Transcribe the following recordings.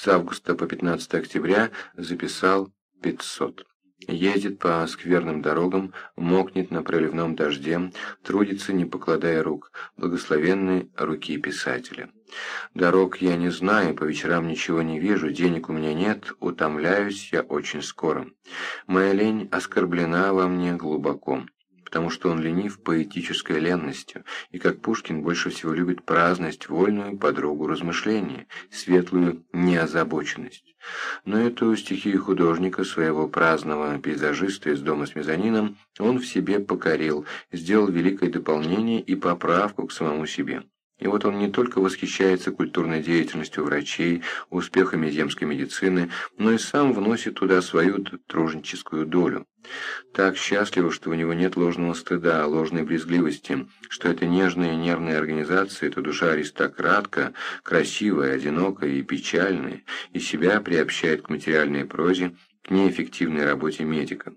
с августа по 15 октября записал 500. Ездит по скверным дорогам, мокнет на проливном дожде, трудится, не покладая рук, благословенной руки писателя. Дорог я не знаю, по вечерам ничего не вижу, денег у меня нет, утомляюсь я очень скоро. Моя лень оскорблена во мне глубоко потому что он ленив поэтической ленностью, и, как Пушкин, больше всего любит праздность, вольную подругу размышления, светлую неозабоченность. Но эту стихию художника, своего праздного пейзажиста из дома с мезонином, он в себе покорил, сделал великое дополнение и поправку к самому себе. И вот он не только восхищается культурной деятельностью врачей, успехами земской медицины, но и сам вносит туда свою труженическую долю. Так счастливо, что у него нет ложного стыда, ложной брезгливости, что эта нежная нервная организация, эта душа аристократка, красивая, одинокая и печальная, и себя приобщает к материальной прозе, к неэффективной работе медика.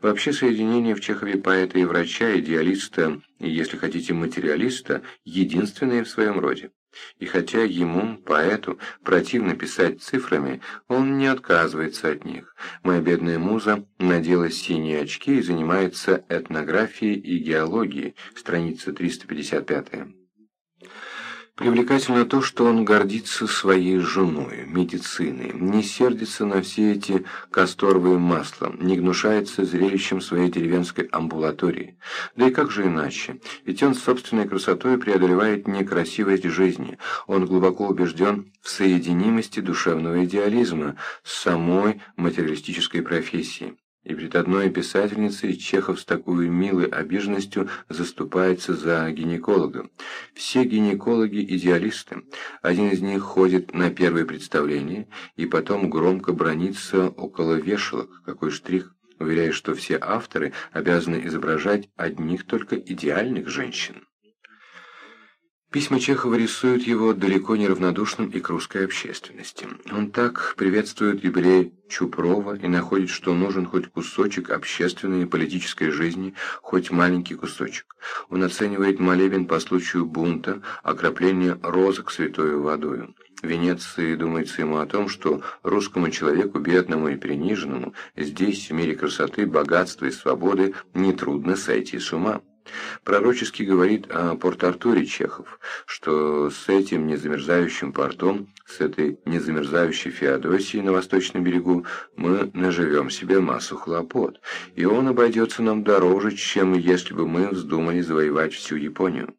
Вообще соединение в Чехове поэта и врача, идеалиста и, если хотите, материалиста, единственное в своем роде. И хотя ему, поэту, противно писать цифрами, он не отказывается от них. Моя бедная муза надела синие очки и занимается этнографией и геологией, страница 355. Привлекательно то, что он гордится своей женой, медициной, не сердится на все эти касторовые масла, не гнушается зрелищем своей деревенской амбулатории. Да и как же иначе? Ведь он собственной красотой преодолевает некрасивость жизни. Он глубоко убежден в соединимости душевного идеализма с самой материалистической профессией. И перед одной писательницей Чехов с такой милой обиженностью заступается за гинеколога. Все гинекологи – идеалисты. Один из них ходит на первое представление и потом громко бронится около вешалок, какой штрих, уверяя, что все авторы обязаны изображать одних только идеальных женщин. Письма Чехова рисуют его далеко не равнодушным и к русской общественности. Он так приветствует юбилей Чупрова и находит, что нужен хоть кусочек общественной и политической жизни, хоть маленький кусочек. Он оценивает молебен по случаю бунта, окропление розок святою водою. Венеции думается ему о том, что русскому человеку, бедному и приниженному, здесь, в мире красоты, богатства и свободы, нетрудно сойти с ума. Пророчески говорит о Порт-Артуре Чехов, что с этим незамерзающим портом, с этой незамерзающей Феодосией на восточном берегу мы наживем себе массу хлопот, и он обойдется нам дороже, чем если бы мы вздумали завоевать всю Японию.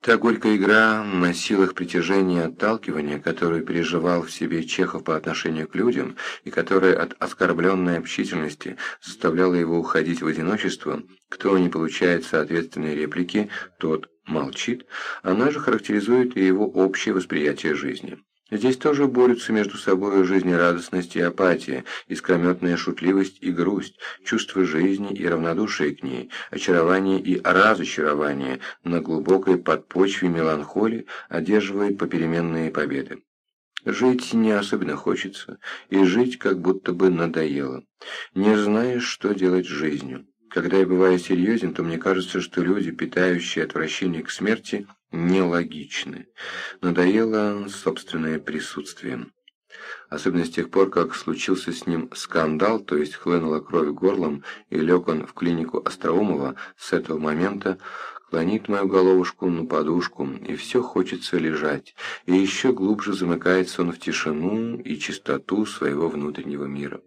Та горькая игра на силах притяжения и отталкивания, которую переживал в себе Чехов по отношению к людям, и которая от оскорбленной общительности заставляла его уходить в одиночество, кто не получает соответственной реплики, тот молчит, она же характеризует и его общее восприятие жизни. Здесь тоже борются между собой жизнерадостность и апатия, искрометная шутливость и грусть, чувство жизни и равнодушие к ней, очарование и разочарование на глубокой подпочве меланхолии одерживает попеременные победы. Жить не особенно хочется, и жить как будто бы надоело. Не знаешь, что делать с жизнью. Когда я бываю серьезен, то мне кажется, что люди, питающие отвращение к смерти, нелогичны. Надоело собственное присутствие. Особенно с тех пор, как случился с ним скандал, то есть хлынула кровь горлом, и лег он в клинику Остроумова, с этого момента клонит мою головушку на подушку, и все хочется лежать, и еще глубже замыкается он в тишину и чистоту своего внутреннего мира.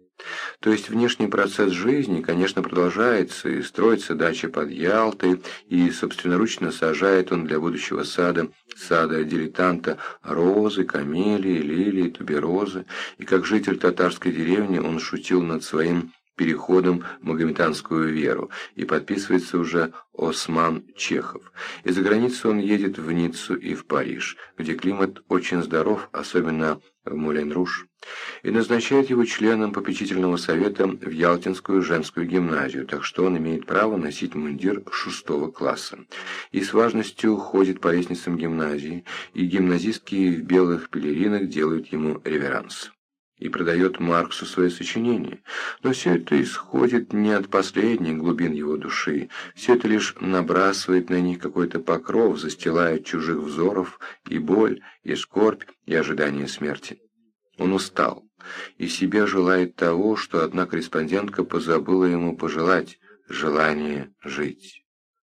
То есть внешний процесс жизни, конечно, продолжается, и строится дача под Ялтой, и собственноручно сажает он для будущего сада, сада дилетанта, розы, камелии, лилии, туберозы, и как житель татарской деревни он шутил над своим переходом магометанскую веру, и подписывается уже Осман Чехов. Из-за границы он едет в Ниццу и в Париж, где климат очень здоров, особенно в Мулен-Руш, и назначает его членом попечительного совета в Ялтинскую женскую гимназию, так что он имеет право носить мундир шестого класса. И с важностью ходит по лестницам гимназии, и гимназистки в белых пелеринах делают ему реверанс. И продает Марксу свои сочинения. Но все это исходит не от последних глубин его души, все это лишь набрасывает на них какой-то покров, застилая чужих взоров и боль, и скорбь, и ожидание смерти. Он устал, и себе желает того, что одна корреспондентка позабыла ему пожелать – желание жить.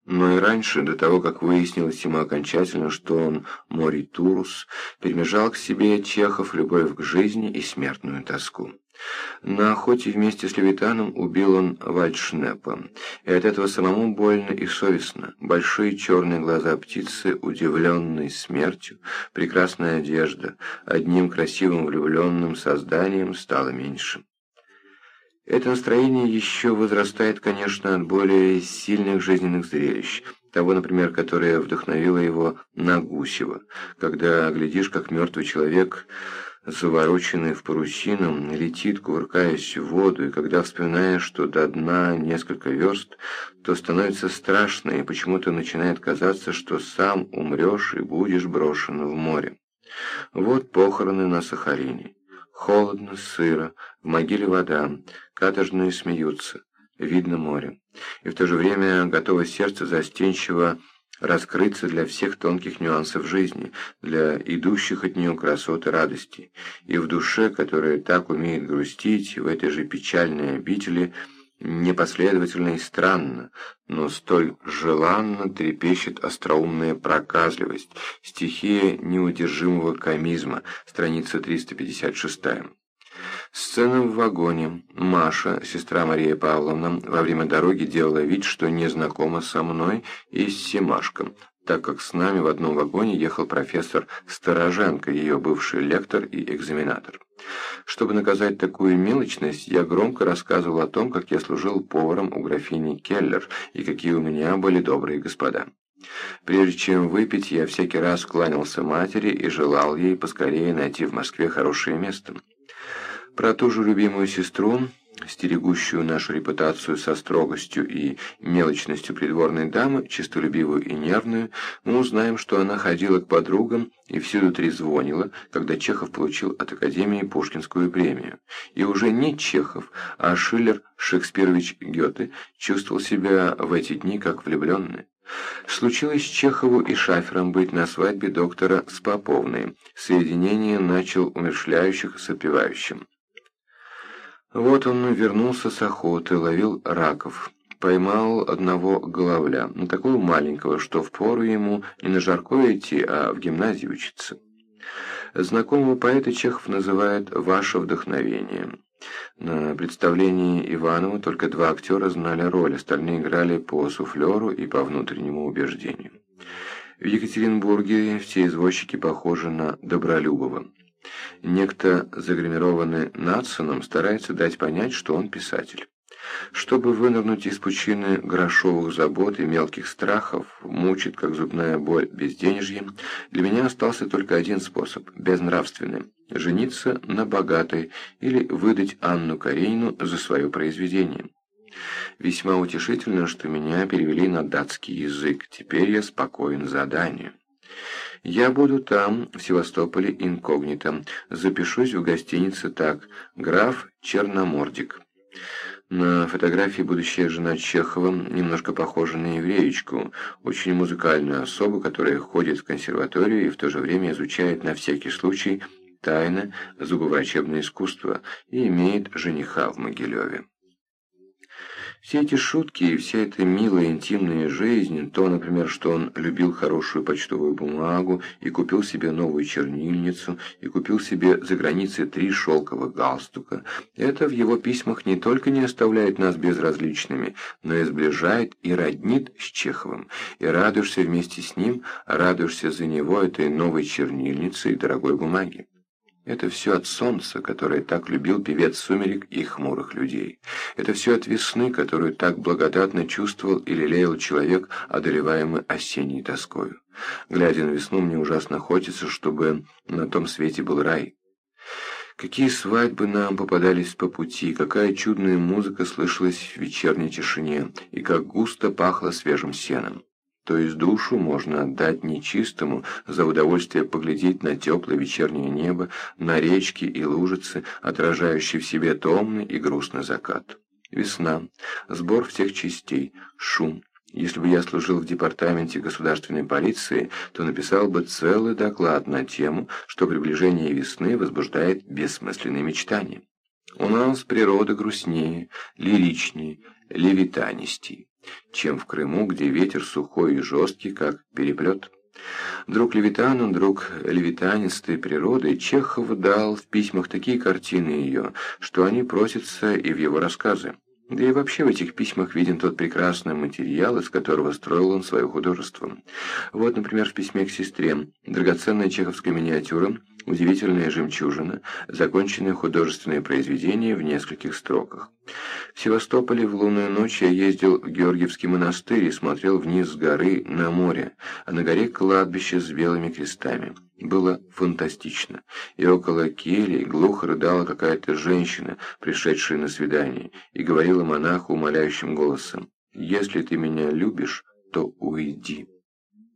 Но и раньше, до того, как выяснилось ему окончательно, что он Моритурус, перемежал к себе Чехов любовь к жизни и смертную тоску. На охоте вместе с Левитаном убил он Вальдшнепа, и от этого самому больно и совестно. Большие черные глаза птицы, удивленные смертью, прекрасная одежда, одним красивым влюбленным созданием стало меньше. Это настроение еще возрастает, конечно, от более сильных жизненных зрелищ, того, например, которое вдохновило его на Гусева, когда глядишь, как мертвый человек, завороченный в парусину, летит, кувыркаясь в воду, и когда вспоминаешь, что до дна несколько верст, то становится страшно, и почему-то начинает казаться, что сам умрешь и будешь брошен в море. Вот похороны на Сахалине. Холодно, сыро, в могиле вода, каторжные смеются, видно море. И в то же время готово сердце застенчиво раскрыться для всех тонких нюансов жизни, для идущих от нее красот и радости. И в душе, которая так умеет грустить, в этой же печальной обители – непоследовательно и странно, но столь желанно трепещет остроумная проказливость, стихия неудержимого комизма, страница 356. Сцена в вагоне. Маша, сестра Мария Павловна, во время дороги делала вид, что не знакома со мной и с Семашком, так как с нами в одном вагоне ехал профессор Стороженко, ее бывший лектор и экзаменатор. Чтобы наказать такую мелочность, я громко рассказывал о том, как я служил поваром у графини Келлер и какие у меня были добрые господа. Прежде чем выпить, я всякий раз кланялся матери и желал ей поскорее найти в Москве хорошее место. Про ту же любимую сестру стерегущую нашу репутацию со строгостью и мелочностью придворной дамы, честолюбивую и нервную, мы узнаем, что она ходила к подругам и всюду трезвонила, когда Чехов получил от Академии Пушкинскую премию. И уже не Чехов, а Шиллер Шекспирович Гёте чувствовал себя в эти дни как влюбленный. Случилось Чехову и Шафером быть на свадьбе доктора с Поповной. Соединение начал умершляющих с опевающим. Вот он вернулся с охоты, ловил раков. Поймал одного головля, но такого маленького, что впору ему не на жаркое идти, а в гимназии учиться. Знакомого поэта Чехов называет «Ваше вдохновение». На представлении Иванова только два актера знали роль, остальные играли по суфлеру и по внутреннему убеждению. В Екатеринбурге все извозчики похожи на Добролюбова. Некто, загримированный Натсоном, старается дать понять, что он писатель. Чтобы вынырнуть из пучины грошовых забот и мелких страхов, мучит, как зубная боль, безденежье, для меня остался только один способ, безнравственный – жениться на богатой или выдать Анну Каренину за свое произведение. Весьма утешительно, что меня перевели на датский язык, теперь я спокоен заданию. Я буду там, в Севастополе, инкогнито. Запишусь в гостинице так. Граф Черномордик. На фотографии будущая жена Чехова немножко похожа на евреечку, очень музыкальную особу, которая ходит в консерваторию и в то же время изучает на всякий случай тайно зубоврачебное искусство и имеет жениха в Могилеве. Все эти шутки и вся эта милая интимная жизнь, то, например, что он любил хорошую почтовую бумагу и купил себе новую чернильницу, и купил себе за границей три шелковых галстука, это в его письмах не только не оставляет нас безразличными, но и сближает и роднит с Чеховым, и радуешься вместе с ним, радуешься за него этой новой чернильницы и дорогой бумаги. Это все от солнца, которое так любил певец сумерек и хмурых людей. Это все от весны, которую так благодатно чувствовал и лелеял человек, одолеваемый осенней тоскою. Глядя на весну, мне ужасно хочется, чтобы на том свете был рай. Какие свадьбы нам попадались по пути, какая чудная музыка слышалась в вечерней тишине, и как густо пахло свежим сеном. То есть душу можно отдать нечистому за удовольствие поглядеть на теплое вечернее небо, на речки и лужицы, отражающие в себе томный и грустный закат. Весна, сбор всех частей, шум. Если бы я служил в департаменте государственной полиции, то написал бы целый доклад на тему, что приближение весны возбуждает бессмысленные мечтания. У нас природа грустнее, лиричнее, левитанистей чем в Крыму, где ветер сухой и жесткий, как переплет. Друг Левитану, друг левитанистой природы, Чехов дал в письмах такие картины ее, что они просятся и в его рассказы. Да и вообще в этих письмах виден тот прекрасный материал, из которого строил он свое художество. Вот, например, в письме к сестре. Драгоценная чеховская миниатюра, удивительная жемчужина, законченное художественное произведение в нескольких строках. В Севастополе в лунную ночь я ездил в Георгиевский монастырь и смотрел вниз с горы на море, а на горе кладбище с белыми крестами. Было фантастично. И около кели глухо рыдала какая-то женщина, пришедшая на свидание, и говорила монаху умоляющим голосом, «Если ты меня любишь, то уйди».